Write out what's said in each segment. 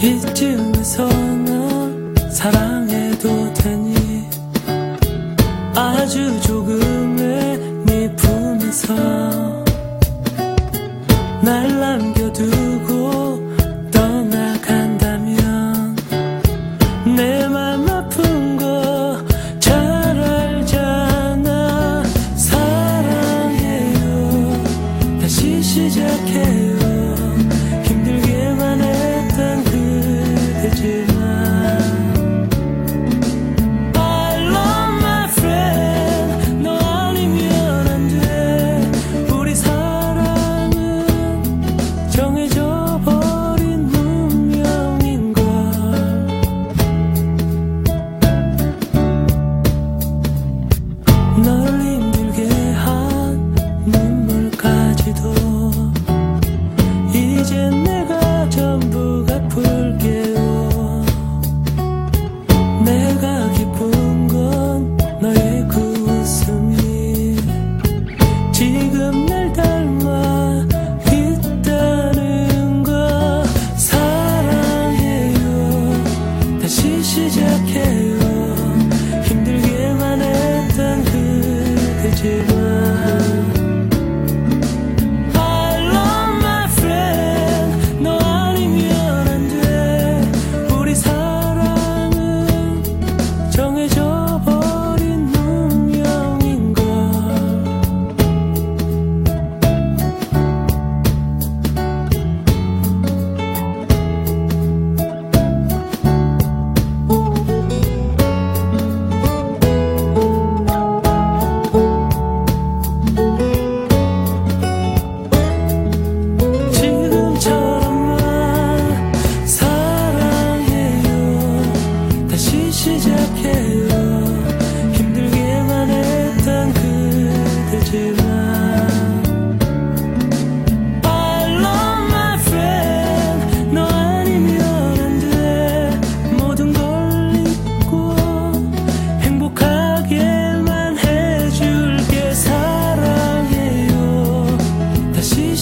이쯤에서 넌 사랑해도 되니? 아주 조금의 네 품에서 날 남겨 시작해.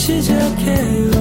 시작해요.